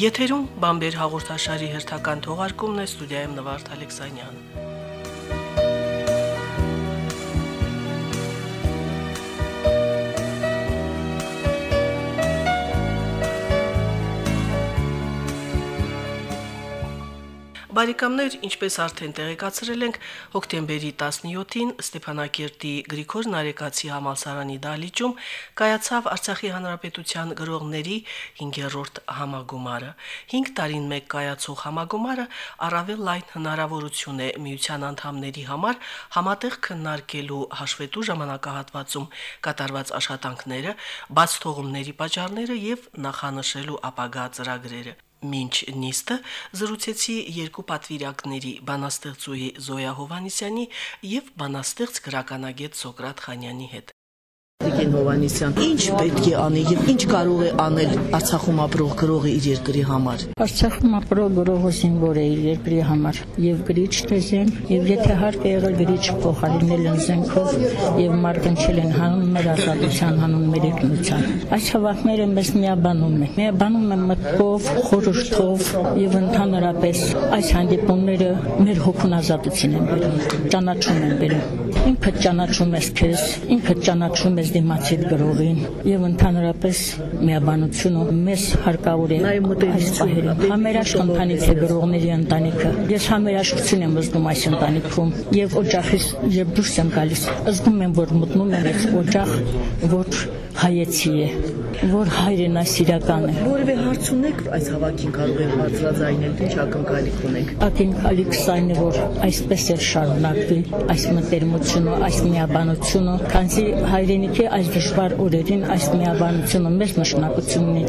Եթերում բամբեր հաղորդաշարի հերթական թողարկումն է ստուդիայում Նվարդ Ալեքսանյան։ Բարեկամներ, ինչպես արդեն տեղեկացրել ենք, հոկտեմբերի 17-ին Ստեփանակերտի Գրիգոր Նարեկացի համալսարանի դահլիճում կայացավ Արցախի հանրապետության գրողների 5-րդ համագումարը։ 5 տարին մեկ կայացող համագումարը առավել լայն հնարավորություն է միության անդամների համար համատեղ քննարկելու հաշվետու ժամանակահատվածում կատարված աշխատանքները, բաց թողումների պատճառները եւ նախանշելու ապագա ծրագրերը։ Մինչ նիստը զրուցեցի երկու պատվիրակների բանաստեղծուհի Զոյա Հովանիսյանի եւ բանաստեղծ գրականագետ Սոկրատ Խանյանի հետ։ Տիկին Հովանիսյան, ինչ պետք է անի եւ ինչ կարող է անել Արցախում ապրող գրողը իր երկրի համար։ Արցախում ապրող գրողը զինվոր է իր երկրի համար եւ գրիչ դեզեն եւ եթե հարկ է եղել գրիչ փոխարինել են զենքով եւ մարտնչել են հանուն մեր ազատության, հանուն մեր ինքնության։ Այս հավաքները մեզ միաբանում են։ Միաբանում են մտքով, խորհրդով եւ ընդհանրապես այս հանդիպումները մեր հոգուն ազատություն են բերում, ճանաչում են բերում։ Ինքը ճանաչում ես քեզ, ինքը ճանաչում ես դիմացիդ գրողին եւ ընդհանրապես միաբանությունը մեզ հարկավոր է այս պահերին։ Համերաշխ ընտանիք է գրողների ընտանիքը։ Ես համերաշխություն եմ զգում այս ընտանիքում եւ օջախից երբ դուրս եմ գալիս, զգում եմ, որ մտնում եմ այս օջախ, որ հայեցի է որ հայրեն այս իրական է որևէ հարց ունեք այս հավաքին կարող եք բարձրաձայնել ինչ ակնկալիք ունեք ակնկալիքս այն է որ այսպես է շարունակվի այս մտերմությունը այս միաբանությունը քանզի հայրենիքի այս դժվար օրերին այս միաբանությունը մեծ նշանակություն ունի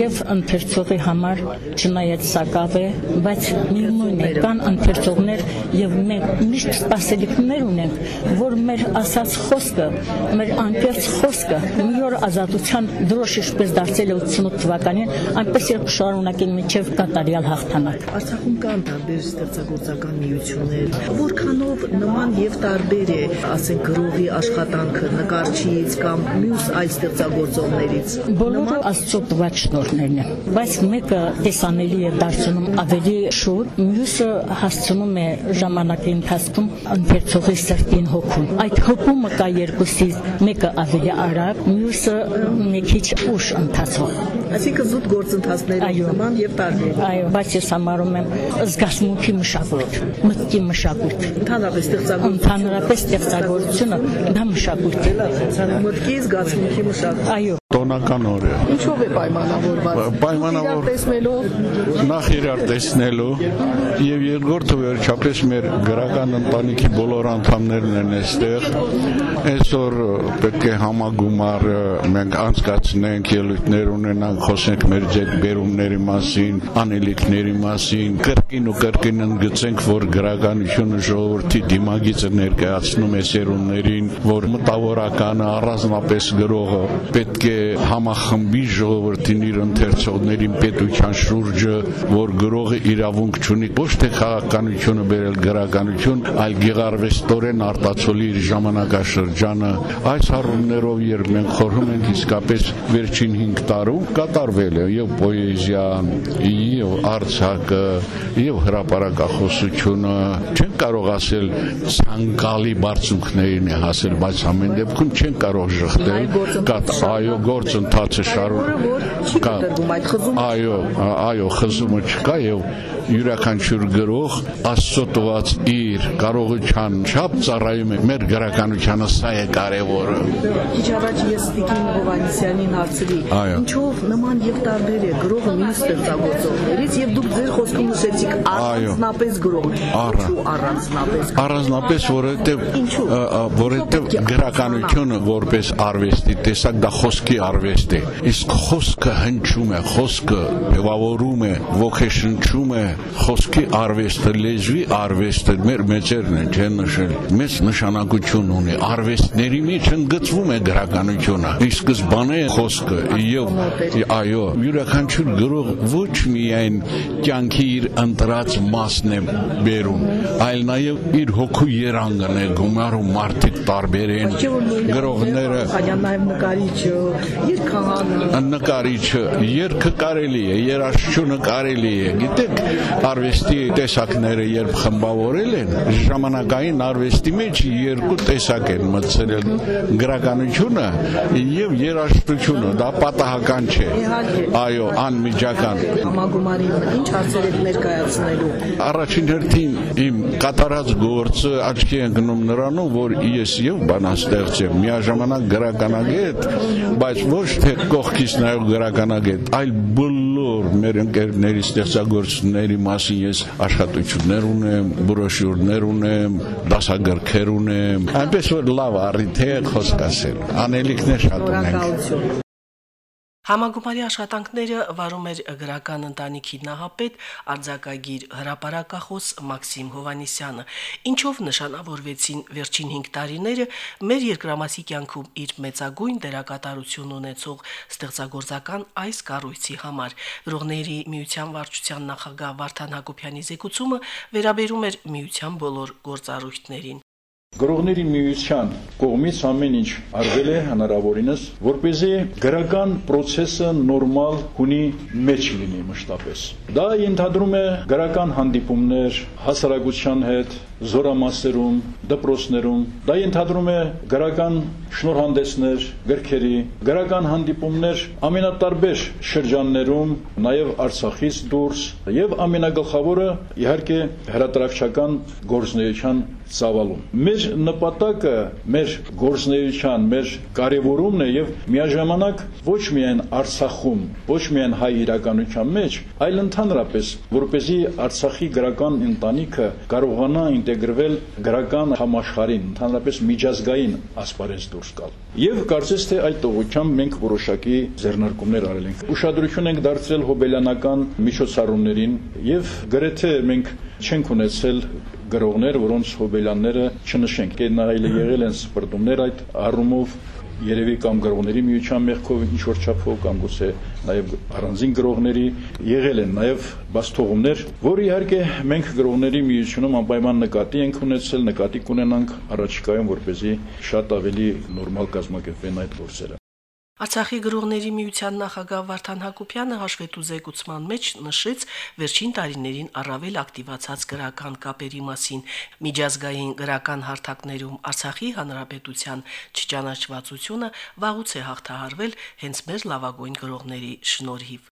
եւ ընթերցողի համար չնայած սակավ է բայց միևնույն է կան ընթերցողներ եւ մենք միշտ սպասելիքներ ունենք որ մեր ասած խոսքը մեր անկեղծ խոսքը մի օր ազատության դրոշ որոշ ինչպես դարձել է 88 թվականին, այնպես էլ շարունակեն միջև կատարյալ հաղթանակ։ Արցախում կան տարբեր ստեղծագործական միություններ, որքանով նման եւ տարբեր է, ասենք գրողի աշխատանքը նկարչից կամ մյուս այլ ստեղծագործողներից։ Բոլորը աստծո տված շնորհներն են, բայց մեկը տեսանելի է դարձնում ավելի շուտ, մյուսը հասցնում է ժամանակի ընթացքում ընթերցողի սրտին հոգուն։ Այդ հոգումը կա երկուսի, մեկը ավելի արագ, մյուսը մի քիչ ուշ ընթացող։ Այսինքն զուտ գործընթացների նման եւ տարբեր։ Այո, բայց ես համարում եմ զգացմունքի մշակույթ, մտքի մշակույթ։ Ընդհանրապես ստեղծագործությունը։ Ընդհանրապես ստեղծագործությունը դա մշակույթ է։ Մտքի զգացմունքի մշակույթ։ Այո, տոնական օր է։ Ինչով է պայմանավորված։ Պայմանավոր տեսնելով? Նախ իրար տեսնելու եւ երկրորդը վերջապես մեր գրական ընտանիքի բոլոր անդամներն են այստեղ։ Այսօր պետք է համագումար մենք անցկացնենք, ելույթներ ունենանք, խոսենք մեր ձեռքբերումների մասին, անելիքների մասին, կրկին ու կրկին ընդգծենք, որ գրականությունը ժողովրդի դիմագիծը ներկայացնում է սերունդներին, որ մտավորականը առանձնապես գրողը պետք է համախմբի ժողովրդին իր ընթերցողներին պետության շուրջը, որ գրողը իրավունք ունի ոչ թե քաղաքականությունը բերել գրականություն, այլ գեղարվեստորեն արտացոլի իր ժամանակաշրջանը։ Այս առումներով երբ մենք խորհում ենք իսկապես վերջին 5 տարում կատարվել է եւ պոեզիան, եւ արցակը, եւ հրապարակախոսությունը, չեն կարող ասել ցանկալի բարձունքներին է հասել, բայց ամեն դեպքում չեն կարող ժխտել, կատ այո գործընթացը շարունակ կա այո այո խզումը չկա եւ յուրաքանչյուր գրող աստծո տված իր կարողության չափ ծառայում է մեր գրականությանը սա է կարևորը քիչ առաջ ես Տիկին Հովանեսյանին հարցրի. Ինչով նման եւ տարբեր է գրողը մյուս ստեղծագործողներից եւ դուք ձեր խոսքում նշեցիք առանձնապես գրող ինչու առանձնապես առանձնապես որովհետեւ որովհետեւ գրականությունը որպես արվեստի տեսակ դա խոսքի արվեստ է իսկ խոսքը հնչում է խոսքը բևավորում է ոգեշնչում է խոսքի արվեստը, լեզվի արվեստը մեր մեծերն են չեն նշել։ Մեծ նշանակություն ունի։ Արվեստների մեջ ընդգծվում է գրականությունը։ Ի սկզբանե խոսքը եւ այո, յուրաքանչյուր գրող ոչ միայն կյանքի իր ընտրած մասն է բերում, այլ նաեւ իր հոգու երանգն է գումարում մարդիկ տարբեր են։ Գրողները նաեւ նկարիչ նկարիչը երգը կարելի է, երաժշտությունը կարելի է։ Գիտեք, արվեստի տեսակները երբ խմբավորել են, ժամանակային արվեստի մեջ երկու տեսակ են մտցրել. Գրականությունը եւ երաժշտությունը, դա պատահական չէ։ Այո, անմիջական։ Համագումարին ինչ հարցեր եք ներկայացնելու։ Առաջին հերթին իմ կատարած գործը աչքի ընկնում նրանով, որ ես եւ բանաստեղծ եմ, միաժամանակ գրականագետ, բայց ոչ թե կողքից նայող գրականագետ, այլ բոլոր մեր ընկերների ստեղծագործությունների մասին ես աշխատություններ ունեմ, բրոշյուրներ ունեմ, դասագրքեր ունեմ, այնպես որ լավ առիթ է խոսք ասել։ Անելիքներ շատ ունենք։ Համագումարի աշխատանքները վարում էր գրական ընտանիքի նահապետ արձակագիր հրապարակախոս Մաքսիմ Հովանիսյանը, ինչով նշանավորվեցին վերջին 5 տարիները մեր երկրամասի կյանքում իր մեծագույն դերակատարություն ունեցող ստեղծագործական այս կառույցի համար։ Գրողների միության վարչության նախագահ Վարդան Հակոբյանի զեկուցումը վերաբերում էր միության բոլոր գործառույթներին։ Գրողների միության կողմից ամեն ինչ արվել է հնարավորինս, որ เป զի գրական process-ը նորմալ հունի մեջ լինի մշտապես։ Դա ընդհանրում է գրական հանդիպումներ հասարակության հետ, զորամասերում, դպրոցներում, դա ընդհանրում է գրական շնորհանդեսներ, գրքերի, գրական հանդիպումներ ամենատարբեր շրջաններում, նաև Արցախից դուրս, եւ ամենագլխավորը իհարկե հրատարակչական գործնեության ծավալում։ Մեր նպատակը, մեր գործնեության, մեր կարևորումն է եւ միաժամանակ ոչ միայն Արցախում, ոչ միայն հայ իրականության մեջ, այլ ընդհանրապես, որպեսզի Արցախի գրական ընտանիքը կարողանա ինտեգրվել գրական համաշխարհին, ընդհանրապես միջազգային ասպարեզ դուրս գալ։ Եվ կարծես թե այդ ուղղությամբ մենք որոշակի ձեռնարկումներ արել ենք։ Ուշադրություն ենք դարձրել հոբելյանական միջոցառումներին եւ գրեթե մենք չենք ունեցել գրողներ, որոնց հոբելյանները չնշենք։ Կենայելը եղել են սպրտումներ այդ առումով երևի կամ գրողների միության մեղքով ինչ որ չափով կամ գուցե նաև առանձին գրողների եղել են նաև բաստողումներ, որ իհարկե մենք գրողների միությունում անպայման նկատի ենք ունեցել, նկատի կունենանք առաջիկայում, որ เป զի շատ ավելի նորմալ կազմակերպվեն այդ գործերը։ Արցախի գրողների միության նախագահ Վարդան Հակոբյանը հաշվետու զեկուցման մեջ նշեց վերջին տարիներին առավել ակտիվացած գրական կապերի մասին միջազգային գրական հարթակներում Արցախի հանրապետության չճանաչվածությունը վաղուց է հաղթահարվել հենց մեր լավագույն գրողների շնորհիվ։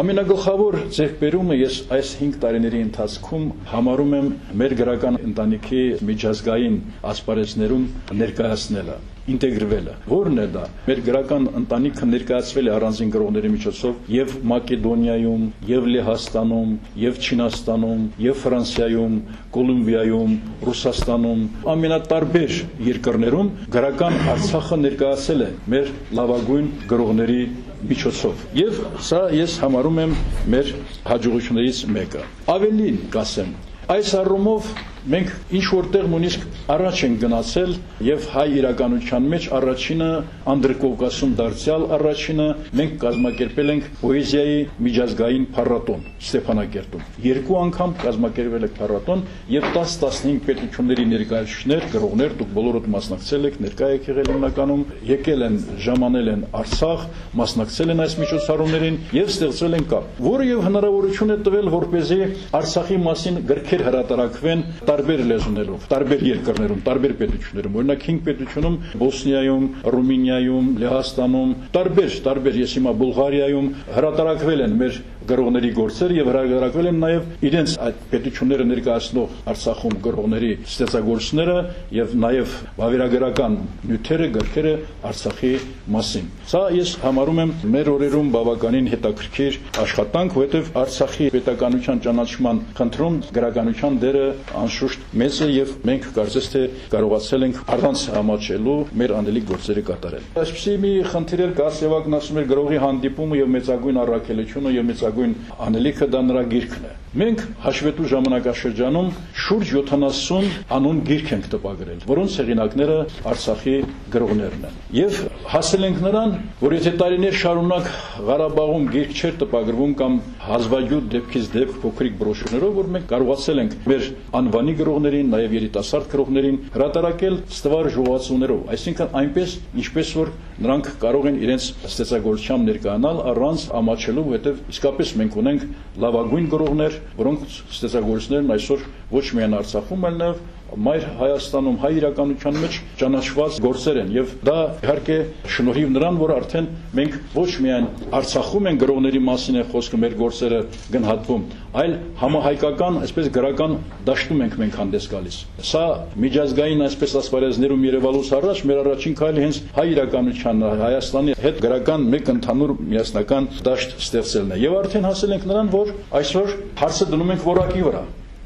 Ամենագլխավոր ձեռքբերումը ես այս 5 տարիների ընթացքում համարում եմ մեր գրական ընտանիքի միջազգային ասպարեզներում ներկայացնելը ինտեգրվելը։ Որն է դա։ Մեր գրական ընտանիքը ներկայացվել է առանձին գրողների միջոցով եւ Մակեդոնիայում, եւ Լեհաստանում, եւ Չինաստանում, եւ Ֆրանսիայում, Կոլումբիայում, Ռուսաստանում, ամենատարբեր երկրներում գրական Արցախը ներկայացել է մեր լավագույն գրողների միջոցով։ Եվ սա ես համարում եմ մեր հաջողություններից մեկը։ Ավելին կասեմ, այս առումով մենք ինչ որտեղ նույնիսկ առաջ են գնացել եւ հայ իրականության մեջ առաջինը Անդրկովկասում դարձյալ առաջինը մենք կազմակերպել ենք պոեզիայի միջազգային փառատոն Ստեփանակերտում։ Երկու անգամ կազմակերպել եք փառատոն եւ 10-15 պետությունների ներկայացուցիչներ, գրողներ, դուք բոլորդ մասնակցել եք, ներկայ եք եղել հիմնականում, եկել են, ժամանել են Արցախ, մասնակցել են այս միջոցառումներին եւ ստեղծել են կապ, որը եւ հնարավորություն է տվել, որպեսզի Արցախի մասին գրքեր հրատարակվեն տարբեր լեզուներով, տարբեր երկրներում, տարբեր պետություններում, օրինակ 5 պետությունում Բոսնիայում, Ռումինիայում, Լեհաստանում, տարբեր, տարբեր ես հիմա Բուլղարիայում հրատարակվել են մեր գրողների գործերը եւ հրաժարակվել են նաեւ իրենց այդ պետությունները ներկայացնող Արցախում գրողների ստեղծագործությունները եւ նաեւ վավերագրական նյութերը, գրքերը Արցախի մասին։ Սա ես համարում եմ մեր օրերում բավականին հետաքրքիր աշխատանք, որովհետեւ Արցախի պետականության ճանաչման խնդրում գրականության դերը անշուշտ մեծ է եւ մենք կարծես թե կարողացել ենք առանց համաչելու մեր անելիք գործերը կատարել։ Այսպեսի մի խնդիր էր Գասեվակն ասում էր գրողի հանդիպումը եւ մեծագույն առաքելությունը եւ մեծագույն լավագույն անելիքը դա նրա գիրքն է։ Մենք հաշվետու ժամանակաշրջանում շուրջ 70 անուն գիրք ենք տպագրել, որոնց հեղինակները Արցախի գրողներն են։ Եվ հասել ենք նրան, որ եթե տարիներ շարունակ Ղարաբաղում գիրք չէր տպագրվում կամ հազվագյուտ դեպքից դեպք փոքրիկ բրոշյուրներով, որ մենք կարողացել ենք մեր անվանի գրողներին, նաև երիտասարդ գրողներին հրատարակել ստվար ժողովածուներով, այսինքն այնպես, ինչպես որ նրանք կարող են իրենց ստեղծագործությամբ ներկայանալ առանց ամաչելու, որովհետև իսկապես մենք ունենք լավագույն գրողներ, որոնք ստեղծագործներն այսօր ոչ միայն Արցախում, այլ նաև մայր Հայաստանում հայ իրականության մեջ ճանաչված գործեր են եւ դա իհարկե շնորհիվ նրան, որ արդեն մենք ոչ միայն Արցախում են գրողների մասին է խոսքը մեր գործերը գնահատվում, այլ համահայկական, այսպես գրական դաշտում ենք մենք հանդես գալիս։ Սա միջազգային այսպես ասպարեզներում Երևանուց առաջ մեր առաջին քայլը հենց հայ իրականության Հայաստանի հետ գրական մեկ ընդհանուր միասնական դաշտ ստեղծելն է։ Եվ արդեն հասել ենք նրան, որ այսօր հարցը դնում ենք որակի վրա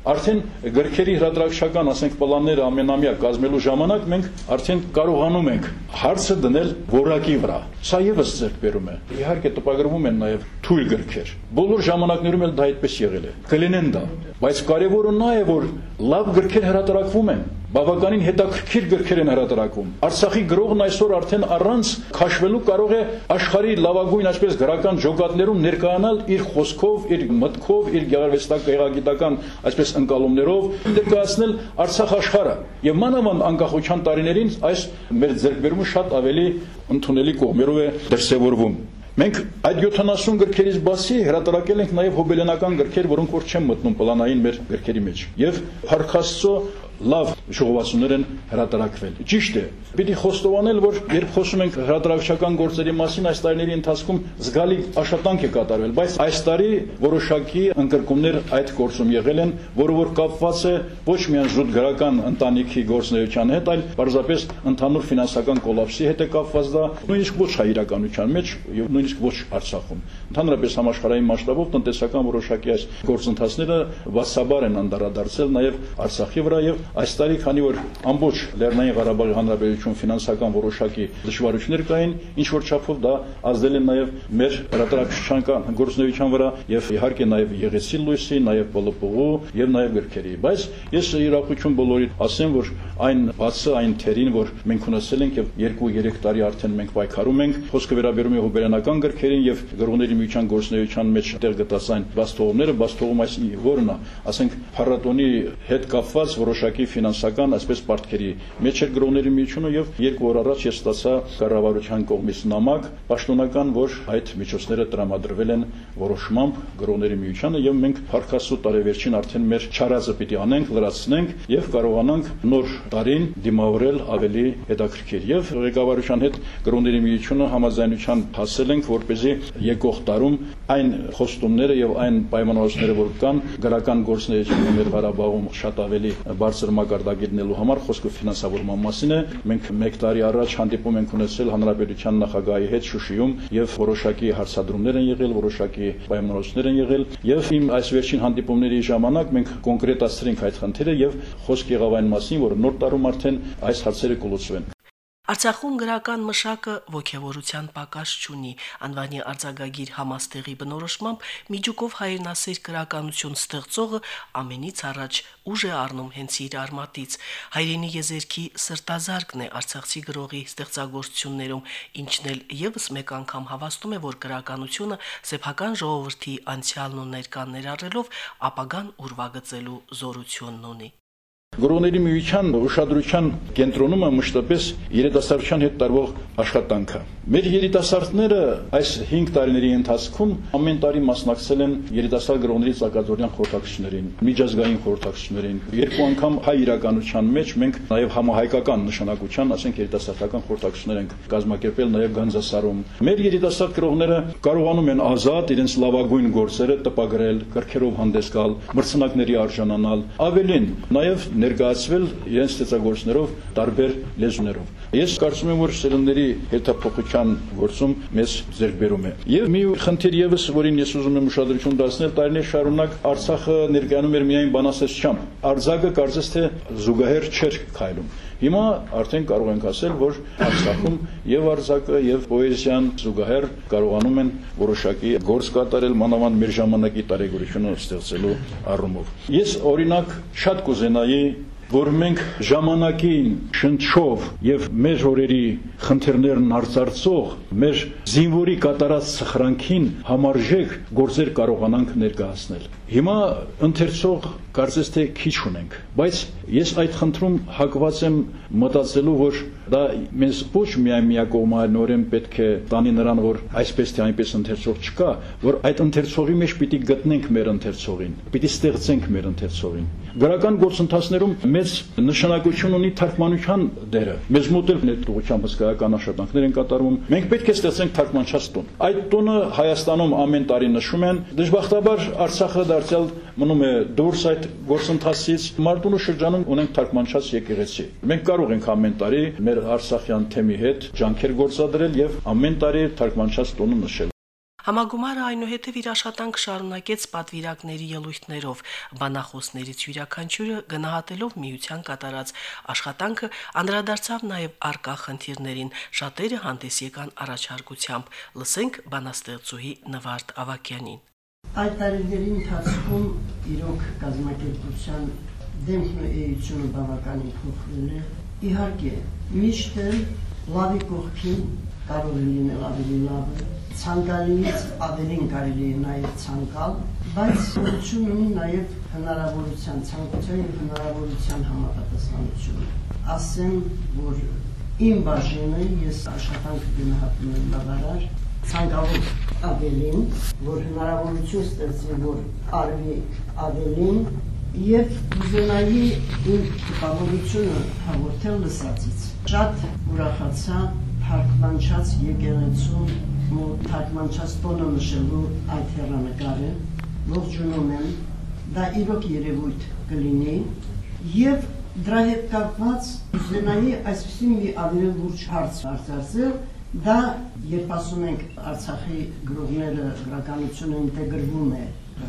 Արդեն գրքերի հրատարակչական, ասենք, պլանները ամենամյա կազմելու ժամանակ մենք արդեն կարողանում ենք հարցը դնել որակի վրա։ Սա եւս ձեռք բերում է։ Իհարկե տպագրվում են նաև թույլ գրքեր։ Բոլոր ժամանակներում էլ դա այդպես եղել է։ Կլինեն դա, բայց կարևորը նա է, որ լավ գրքեր հրատարակվում են բավականին հետաքրքիր գրքեր են հրատարակում։ Արցախի գրողն այսօր արդեն առանց քաշվելու կարող է աշխարհի լավագույն այսպես գրական ջոկատներում ներկայանալ իր խոսքով, իր մտքով, իր գեղարվեստական այսպես ընկալումներով ներկայացնել Արցախ աշխարհը։ Եվ մանավանդ անկախության տարիներին այս մեր ձեռքբերումը շատ ավելի ընդունելի կողմերով է դրսևորվում։ Մենք այդ 70 գրքերից բացի հրատարակել ենք նաև հոբելենական գրքեր, որոնք որ չեն մտնում պլանային մեր գրքերի մեջ։ Եվ Փարքաստո լավ ժողովածուներ են հրատարակվել։ Ճիշտ է, պիտի խոստովանել, որ երբ խոսում ենք հրատարակչական գործերի մասին, այս տարիների ընթացքում զգալի աշխատանք է կատարվել, բայց այս տարի որոշակի ընկրկումներ այդ գործում եղել են, որը որ կապված է ոչ միայն զուտ գրական ընտանիքի գործնեության հետ, այլ պարզապես ընդհանուր ֆինանսական կոլապսի հետ է կապված դա, նույնիսկ ոչ հայրականության մեջ եւ նույնիսկ ոչ Արցախում։ Ընդհանրապես համաշխարհային մասշտաբով տնտեսական որոշակի այս գործընթացները վասաբար են անդրադարձել նաեւ Արցախի վրա եւ Այս տարի, քանի որ ամբողջ Լեռնային Ղարաբաղի Հանրապետություն ֆինանսական որոշակի դժվարություններ կային, ինչ որ չափով դա ազդել է նաև մեր հրատարակչական գործունեության վրա եւ իհարկե նաև Եղեսի լույսի, նաև Պոլոպողու եւ նաև գրքերի։ Բայց ես իրակություն բոլորի ասեմ, որ այն բացը այն թերին, որ մենք ունեցել ենք եւ 2-3 տարի արդեն մենք պայքարում ենք, խոսքը վերաբերում է հոբելյանական գրքերին եւ գրողների միության գործունեության մեջ տեղ գտած այն բաստողումները, բաստողում այս որն է, ասենք փառատոնի հետ կապված որոշակի ուղղակի ֆինանսական, այսպես պարտքերի մեջ էր գրողների միությունը եւ երկու օր առաջ ես ստացա կառավարության կողմից նամակ պաշտոնական, որ այդ միջոցները տրամադրվել են որոշմամբ գրողների միությանը եւ մենք փառքաստու տարեվերջին արդեն մեր չարածը պիտի անենք, լրացնենք եւ կարողանանք նոր տարին դիմավորել ավելի հետաքրքիր եւ ղեկավարության հետ գրողների միությունը համաձայնության հասել ենք, որպեսզի եկող տարում այն խոստումները եւ այն պայմանավորվածները, որ կան գրական գործունեությունը մեր Ղարաբաղում շատ ավելի բարձր մակարդակի համար խոսքը ֆինանսավորման մասին է։ Մենք 1 տարի առաջ հանդիպում ենք ունեցել հանրապետության նախագահի հետ Շուշիում եւ որոշակի հարցադրումներ են եղել, որոշակի պայմանավորություններ են եղել եւ իմ այս վերջին հանդիպումների ժամանակ մենք կոնկրետացրինք այդ խնդիրը եւ խոսք եղավ այն մասին, որ նոր տարում արդեն այս հարցերը կլուծվեն։ Արցախում գրական մշակը ողջավորության պակաս չունի։ Անվանի արձակագիր համաստեղի բնորոշմամբ միջուկով հայրենասեր գրականություն ստեղծողը ամենից առաջ ուժ է առնում հենց իր արմատից։ Հայրենի եզերքի սրտազարկն է արցախցի գրողի ստեղծագործություններում, ինչն էլ եւս մեկ անգամ հավաստում է, որ գրականությունը սեփական ժողովրդի անցյալն ու ներկան ներառելով ապագան ուրվագծելու զորությունն ունի։ Գրողների միության ուշադրության կենտրոնումը մշտապես երիտասարդության հետ տարվող աշխատանքը։ Մեր երիտասարդները այս 5 տարիների ընթացքում ամեն տարի մասնակցել են երիտասարդ գրողների ցանկացողյան խորհրդակցություններին, միջազգային խորհրդակցություններին։ Երկու անգամ հայ իրականության մեջ մենք նաև համահայկական նշանակության, ասենք երիտասարդական խորհրդակցություններ ենք կազմակերպել նաև Գանձասարում։ Մեր երիտասարդ գրողները կարողանում են ազատ իրենց լավագույն գործերը տպագրել, կրքերով հանդես գալ, մրցանակների արժանանալ, ավելին նաև ներկայացվել իրենց ստեղծագործներով տարբեր լեզուներով։ Ես կարծում եմ, որ սերունդների հետափոխության գործում մեզ ձեռքբերում է։ Եվ մի խնդիր եւս, որին ես ուզում եմ ուշադրություն դարձնել, տարիներ շարունակ Արցախը ներկայանում էր միայն բանասեսչությամբ։ Արձակը կարծես թե զուգահեռ չէր քայլում։ Հիմա արդեն կարող ենք ասել, որ Արցախում եւ արձակը եւ պոեզիան զուգահեռ կարողանում են որոշակի գործ կատարել մանավանդ մեր ժամանակի տարեգրությունը ստեղծելու առումով։ Ես օրինակ շատ կուզենայի որ մենք ժամանակին շնչով եւ մեր օրերի խնդիրներն արծարծող մեր զինվորի կատարած սխրանքին համարժեք գործեր կարողանանք ներկայացնել։ Հիմա ընթերցող կարծես թե քիչ ունենք, բայց ես այդ խնդրում հակված եմ մտածելու, որ դա մեզ ոչ միայն միակողմանորեն պետք է տանի նրան, որ այսպես թե այնպես ընթերցող չկա, որ այդ ընթերցողի մեջ պիտի գտնենք մեր ընթերցողին, պիտի ստեղծենք մեր ընթերցողին։ Գրական գործընթացներում մեծ նշանակություն ունի թարգմանության դերը։ Մեզ մոտ էլ այդ ուղղությամբ հսկայական աշխատանքներ են կատարվում։ Մենք պետք է ստեղծենք թարգմանչած տուն։ Այդ տունը Հայաստանում ամեն տարի նշում են։ Դժբախտաբար Արցախը դարձյալ մնում է դուրս այդ գործընթացից։ Մարտունու շրջանում ունենք թարգմանչած եկեղեցի։ Մենք կարող ենք ամեն տարի մեր Արցախյան թեմի հետ ջանքեր գործադրել եւ ամեն տարի թարգմանչած տունը նշել։ Համագումարը այնուհետև իր աշխատանք շարունակեց պատվիրակների ելույթներով, բանախոսներից յուրաքանչյուրը գնահատելով միության կատարած աշխատանքը անդրադարձավ նաև արկա խնդիրներին, շատերը հանդես եկան առաջարկությամբ։ Լսենք բանաստեղծուհի Նվարդ Ավակյանին։ Այդ տարիների ընթացքում իրոք կազմակերպության դեմքն ու էությունը բավականին փոխվել է։ Իհարկե, միշտ լավի կողքին կարող է լինել ավելի լավը, ցանկալիից ավելին կարելի է նաև ցանկալ, բայց սովորություն ունի նաև հնարավորության, ցանկության եւ հնարավորության համապատասխանություն։ Ասեմ, որ իմ բաժինը ես աշխատանքը գնահատում եմ բավարար, ցանկալու ավելին, որ հնարավորություն ստեղծի, որ արվի ավելին եւ ուզենայի իմ տպավորությունը հաղորդել լսածից։ Շատ ուրախացա թարգմանչած եկեղեցում մոտ թարգմանչած տոնը նշելու այդ հեռանկարը, ողջունում եմ, դա իրոք երևույթ կլինի եւ դրա հետ կապված ուզենայի այսպեսի մի ավելի լուրջ հարց արձարծել, դա երբ ասում ենք Արցախի գրողները գրականությունը ինտեգրվում է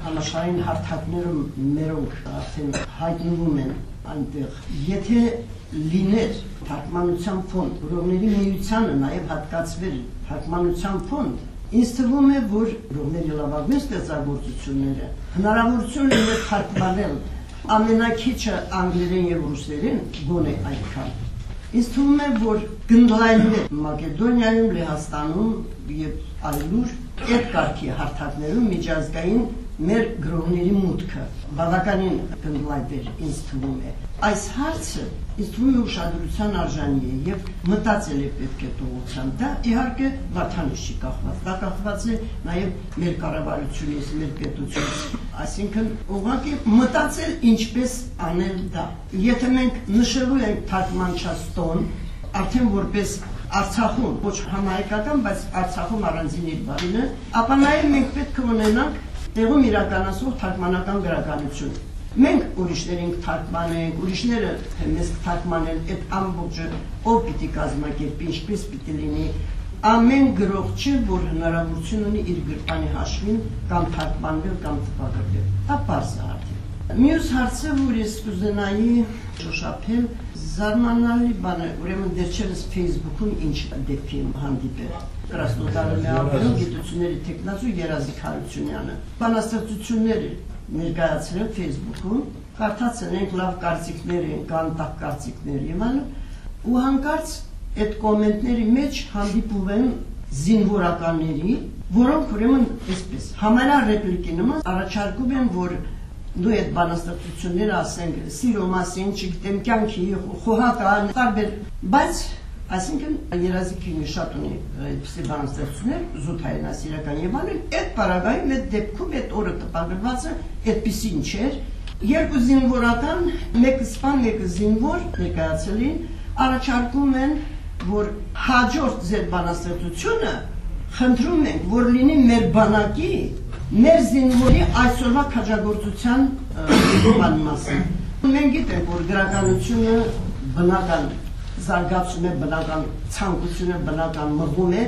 համաշխարհային հարթակներում մերոնք արդեն հայտնվում են այնտեղ եթե լիներ թարգմանության ֆոնդ, գրողների միությանը նաև հատկացվեր թարգմանության ֆոնդ, ինձ թվում է, որ գրողների լավագույն ստեղծագործությունները հնարավորություն ուներ թարգմանել ամենակիչը անգլերեն եւ ռուսերեն գոնե այդքան։ Ինձ թվում է, որ գնդլայններ Մակեդոնիայում, Լեհաստանում եւ այլուր այդ կարգի հարթակներում միջազգային մեր գրողների մուտքը բավականին գնդլայներ ինձ թվում է։ Այս հարցը ինձ թվում է ուշադրության արժանի է եւ մտածել է պետք է տողության։ Դա իհարկե վարդանիշ չի կախված, դա կախված է նաեւ մեր կառավարությունից, մեր պետությունից։ Այսինքն ուղղակի մտածել ինչպես անել դա։ Եթե մենք նշելու ենք թարգմանչաստոն, արդեն որպես Արցախում ոչ համահայկական, բայց Արցախում առանձին իր բառինը, ապա նաև մենք պետք է ունենանք տեղում իրականացվող թարգմանական գրականություն։ Մենք ուրիշներին թարգմանենք, ուրիշները մեզ թարգմանեն այդ ամբողջը ով պիտի կազմակերպի, ինչպես պիտի լինի, ամեն գրող չի, որ հնարավորություն ունի իր գրպանի հաշվին կամ թարգմանվել կամ տպագրվել։ Դա պարզ է արդեն։ Մյուս հարցը, որ ես կուզենայի շոշափել, զարմանալի բան է, ուրեմն դեռ Facebook-ում ինչ դեպքի հանդիպել Կրասնոդարովյան գիտությունների տեխնացու Երազիկ Հարությունյանը։ Բանաստեղծություններ ներկայացրել Facebook-ում, կարդացել ենք լավ կարծիքներ են, կան տակ կարծիքներ այլն, ու հանկարծ այդ կոմենտների մեջ հանդիպում են զինվորականների, որոնք ուրեմն այսպես համարա ռեպլիկի նման առաջարկում են, որ դու այդ բանաստեղծությունները ասենք սիրո մասին, չգիտեմ, կյանքի խոհական, տարբեր, բայց այսինքն երազիկին շատ ունի այդպիսի բանաստեղծություններ, զութային ասիրական եւ այլն, այդ պարագայում այդ դեպքում այդ օրը տպագրվածը այդպիսին չէր, երկու զինվորական, մեկը սպան, մեկը զինվոր ներկայացելին առաջարկում են, որ հաջորդ ձեր բանաստեղծությունը խնդրում ենք, որ լինի մեր բանակի մեր զինվորի այսօրվա քաջագործության բան մասին։ Մենք գիտենք, որ գրականությունը բնական զարգացում է բնական ցանկությունը, բնական մղում է,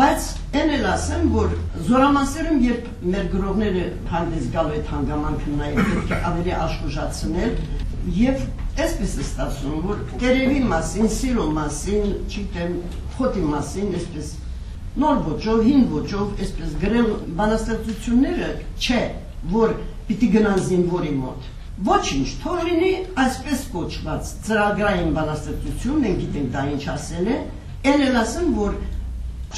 բայց այն էլ ասեմ, որ զորամասերում երբ մեր գրողները հանդես գալու այդ հանգամանքը նաև պետք է ավելի աշխուժացնել եւ այսպես է ստացվում, որ տերևի մասին, սիրո մասին, չգիտեմ, խոտի մասին, այսպես նոր ոճով, հին ոճով, այսպես գրել բանաստեղծությունները չէ, որ պիտի գնան զինվորի մոտ Ոչինչ, թող լինի այսպես կոչված ծրագրային բանաստեղծություն, մենք գիտենք դա ինչ ասել է, ել էլ ասեմ, որ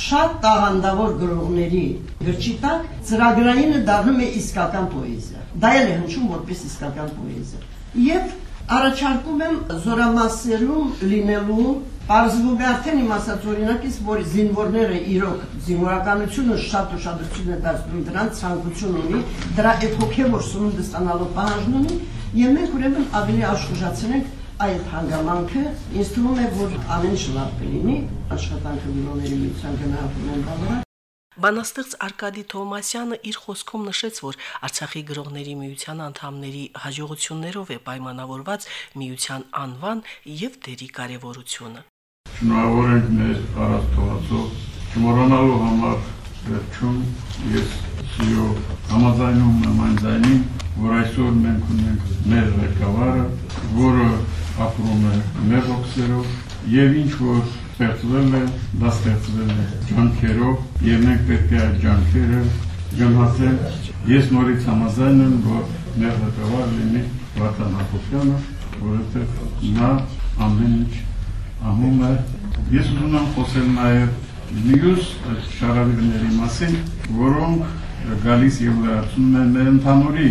շատ տաղանդավոր գրողների գրչի տակ ծրագրայինը դառնում է իսկական պոեզիա։ Դա էլ է հնչում որպես իսկական պոեզիա։ Եվ առաջարկում եմ զորամասերում լինելու Պարզվում է արդեն իմ ասած օրինակից, որ զինվորները իրոք զինվորականությունը շատ ուշադրություն է դարձնում դրան ցանկություն ունի, դրա այդ հոգևոր սնունդը ստանալու պահանջ ունի, եւ մենք ուրեմն ավելի աշխուժացնենք այդ հանգամանքը ինձ թվում է որ ամեն լավ կլինի աշխատանքը վիլոների միության գնահատում են բավարար Բանաստեղծ Արկադի Թոմասյանը իր խոսքում նշեց, որ Արցախի գրողների միության անդամների հաջողություններով է պայմանավորված միության անվան եւ դերի կարեւորությունը։ Շնորհավոր ենք մեր առաստողացող չմոռանալու համար վերջում ես սիրո համաձայնում եմ այն ձայնին, որ այսօր մենք ունենք մեր ղեկավարը, որը ապրում է մեր ոգսերով եւ ինչ որ ստեղծվել է, դա ստեղծվել է ջանքերով եւ մենք պետք է այդ ջանքերը գնահատել։ Ես նորից համաձայն եմ, որ մեր ղեկավար լինի Վարդան Հակոբյանը, որովհետեւ նա ամեն ինչ անում է։ Ես ուզում եմ խոսել նաեւ մյուս շարավիրների մասին, որոնք գալիս եւ լրացնում են մեր ընդհանուրի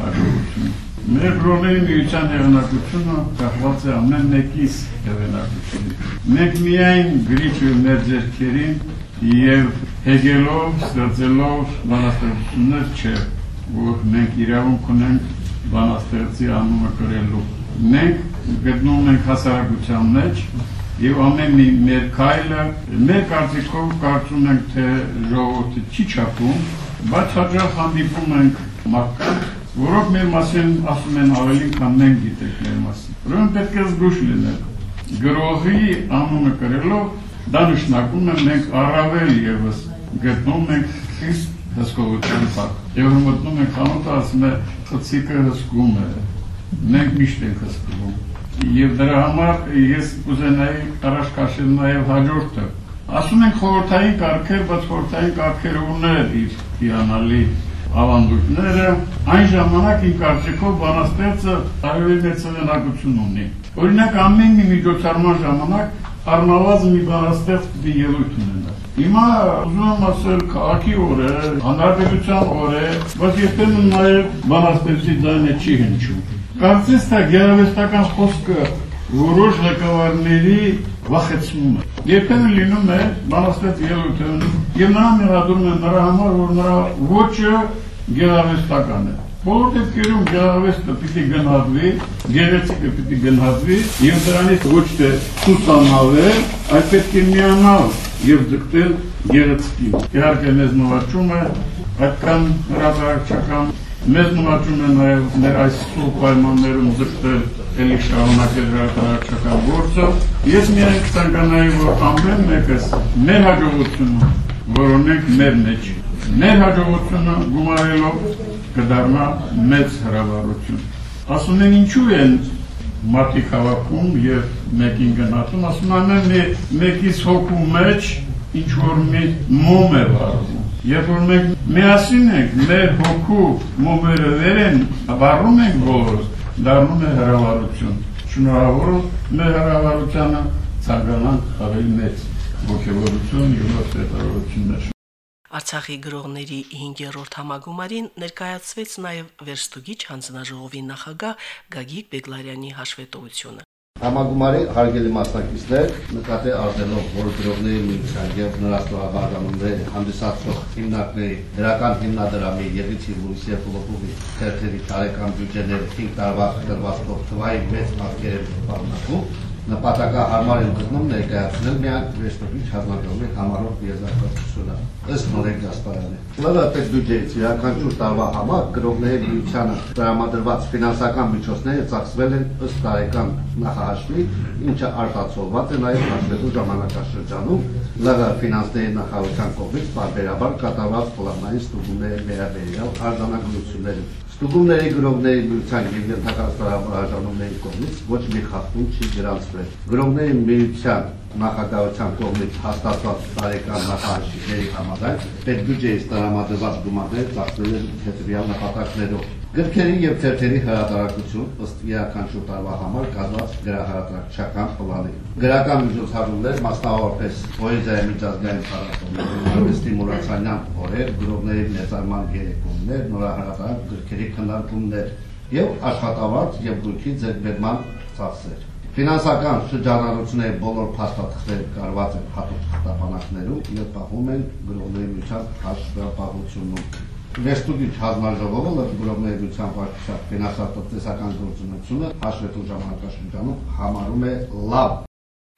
հաջողությունը Մեր գրողների միության հեղինակությունը կախված է ամեն մեկիս հեղինակությունից։ Մենք միայն գրիչը մեր ձեռքերին եւ հեգելով, ստեղծելով բանաստեղծություններ չէ, որ մենք իրավունք ունենք բանաստեղծի անունը կրելու։ Մենք գտնում ենք հասարակության մեջ եւ ամեն մի մեր քայլը մեր կարծիքով կարծում ենք թե ժողովուրդը չի չափում, բայց հաջող հանդիպում ենք մարդկանց որոնք մեր մասին ասում են ավելի, քան մենք գիտենք մեր մասին։ Ուրեմն պետք է զգուշ լինել։ Գրողի անունը կրելով դա նշանակում է մենք առավել եւս գտնում ենք խիստ հսկողության տակ։ Եվ մտնում ենք խանութը ասում է խցիկը հսկում է։ Մենք միշտ ենք հսկվում։ Եվ դրա համար ես կուզենայի առաջ քաշել նաև հաջորդը։ Ասում ենք խորհրդային կարգեր, բայց խորհրդային կարգերը ուներ իր հիանալի ավանդույթները, այն ժամանակ իմ կարծիքով բանաստեղծը ավելի մեծ հեղինակություն ունի։ Օրինակ ամեն մի միջոցառման ժամանակ առնվազն մի բանաստեղծ պիտի ելույթ ունենա։ Հիմա ուզում եմ ասել քաղաքի օր է, հանրապետության օր է, բայց երբեմն նաև բանաստեղծի ձայնը չի հնչում։ Կարծես թե գերավեստական խոսքը որոշ ղեկավարների վախեցնում է։ Երբեմն լինում է բանաստեղծ ելույթը եւ նրան մեղադրում են նրա համար, որ նրա ոճը գեղարվեստական է։ Բոլոր դեպքերում գեղարվեստը պիտի գնահատվի, գեղեցիկը պիտի գնահատվի եւ դրանից ոչ թե ցուցանավել, այլ պետք է միանալ եւ ձգտել գեղեցիկին։ Իհարկե մեզ նվաճում է այդքան հրատարակչական մեզ նվաճում է նաև մեր այս սուր պայմաններում ձգտել էլի շարունակել հրատարակչական գործը։ Ես միայն կցանկանայի, որ ամեն մեկս մեր հաջողությունը որոնենք մեր մեջ մեր հաջողությունը գումարելով կդառնա մեծ հրավառություն։ Ասում են ինչու են մարդիկ հավաքում եւ մեկին գնահատում, ասում են մի մեկից հոգու մեջ ինչ որ մի մոմ է վառվում։ Երբ որ մենք միասին ենք, մեր հոգու մոմերը վերեն, վառում ենք բոլորս, դառնում է հրավառություն։ Շնորհավոր մեր հրավառությանը ցանկանանք ավելի մեծ ողջավորություն եւ ողջավորություններ Արցախի գրողների 5-րդ համագումարին ներկայացվեց նաև Վերստուգիչ հանձնաժողովի նախագահ Գագիկ Բեգլարյանի հաշվետվությունը։ Համագումարի հարգելի մասնակիցներ, նկատի առնելով, որ գրողների միության եւ նրա ստորաբաժանումների հանդիսացող հիմնարկների դրական հիմնադրամի Եղիցի Լուիսիա Կոլոպովի թերթերի տարեկան բյուջեները 5 տարվա դրված թվային մեծ պատկերով պարունակում, նպատակահարմար են գտնում ներկայացնել միայն ռեստորանի հանրագործի համառոտ եզրակացությունը ըստ նորեկ գասպարյանի։ ԼՂ պետբյուջեից յուրաքանչյուր տարվա համար գրողների միությանը տրամադրված ֆինանսական միջոցները ծախսվել են ըստ տարեկան նախահաշվի, ինչը արտացոլված է նաև հաշվետու ժամանակաշրջանում ԼՂ ֆինանսների նախարարության կողմից բարբերաբար կատարված պլանային ստուգումների վերաբերյալ արձանագրությունները։ Ստուգումների գրողների միության եւ ենթակարգարաբաժանումների կողմից ոչ մի խախտում չի գրանցվել։ Գրողների միության նախագահության կողմից հաստատված տարեկան նախարարների համաձայն պետբյուջեից տրամադրված գումարները ծախսվել են հետևյալ նպատակներով Գրքերի եւ թերթերի հրատարակություն ըստ յուրաքանչյուր տարվա համար կազմված գրահրատարակչական պլանի։ Գրական միջոցառումներ, մասնավորապես պոեզիայի միջազգային փառատոներ, արվեստի մուրացանյան օրեր, գրողների մեծարման երեկոներ, նորահրատարակ գրքերի քննարկումներ եւ աշխատավարձ եւ գրքի ձեռքբերման ծախսեր։ Ֆինանսական շրջանառությունների բոլոր փաստաթղթերը կարված են հատուկ խտապանակներում եւ պահվում են գրողների միջան հաշվապահությունում Վերստուգիչ հանձնաժողովը լրագրողների դության վարչության ֆինանսատնտեսական գործունեությունը հաշվետու ժամանակաշրջանում համարում է լավ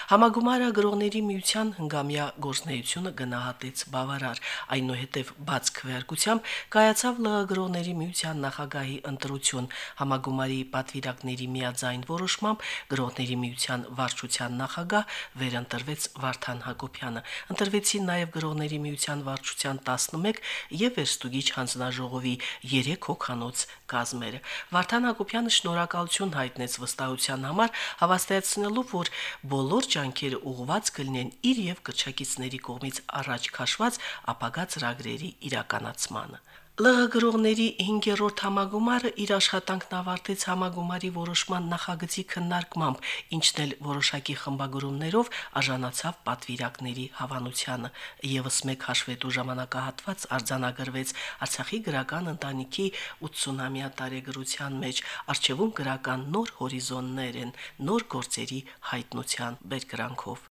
Համագումարը գրողների միության հնգամյա գործնեությունը գնահատեց բավարար, այնուհետև բաց քվեարկությամբ կայացավ ԼՂ գրողների միության նախագահի ընտրություն։ Համագումարի պատվիրակների միաձայն որոշմամբ գրողների միության վարչության նախագահ վերընտրվեց Վարդան Հակոբյանը։ Ընտրվեցին նաև գրողների միության վարչության 11 եւ վերստուգիչ հանձնաժողովի 3 հոգանոց կազմերը։ Վարդան Հակոբյանը շնորհակալություն հայտնեց վստահության համար, հավաստիացնելով, որ բոլոր ջանքերը ուղղված կլինեն իր եւ կրճակիցների կողմից առաջ քաշված ապագա ծրագրերի իրականացմանը։ ԼՂ գրողների 5-րդ համագումարը իր աշխատանքն ավարտեց համագումարի որոշման նախագծի քննարկմամբ, ինչն էլ որոշակի խմբագրումներով արժանացավ պատվիրակների հավանությանը։ Եվս մեկ հաշվետու ժամանակահատված արձանագրվեց Արցախի գրական ընտանիքի 80-ամյա տարեգրության մեջ, արժևում գրական նոր հորիզոններ են, նոր գործերի հայտնության բերկրանքով։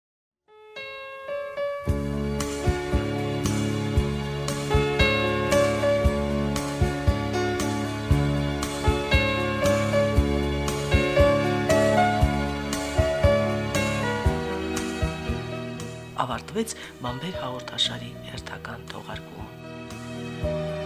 հաղորդվեց «Բամբեր» հաղորդաշարի հերթական թողարկումը։